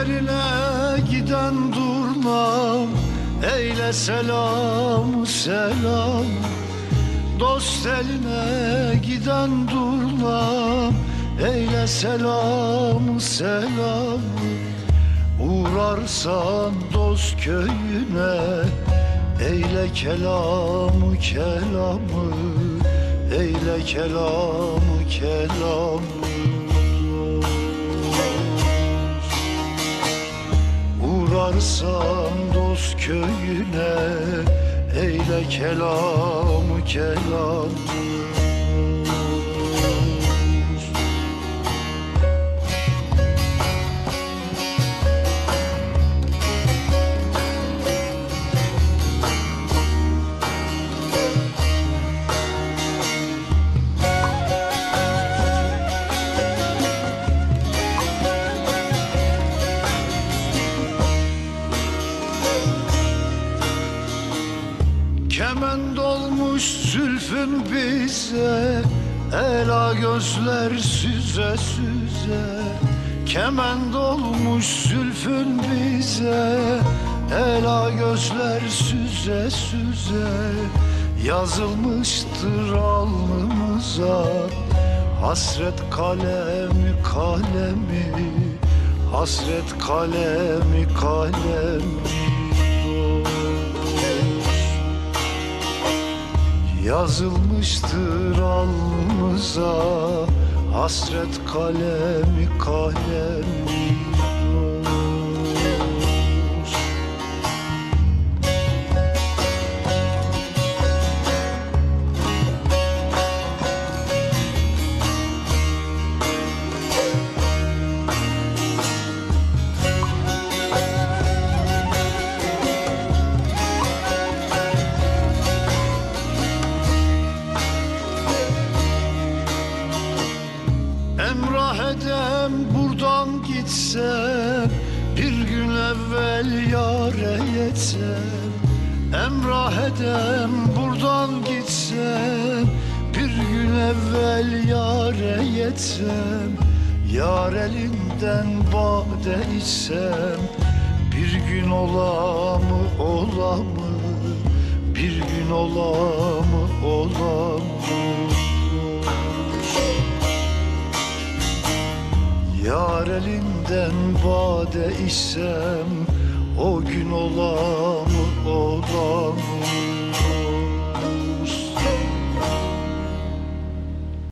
Eline giden durmam. Eyle selam selam. Dost eline giden durmam. Eyle selam selam. Uğrarsan dost köyüne Eyle kelamı kelamı. Eyle kelamı kelamı Uğrarsan dost köyüne Eyle kelamı kelamı Kemen dolmuş zülfün bize Ela gözler süze süze. Kemen dolmuş zülfün bize Ela gözler süze süze. Yazılmıştır alnımıza Hasret kalemi kalemi. Hasret kalemi kalemi Yazılmıştır alnımıza. Hasret kalemi kalemi gitsem Bir gün evvel yâre yetsem Emrah edem buradan gitsem Bir gün evvel yâre yetsem Yar elinden bade içsem Bir gün ola mı ola mı? Bir gün ola mı ola mı Yar elinden bade içsem O gün ola mı ola mı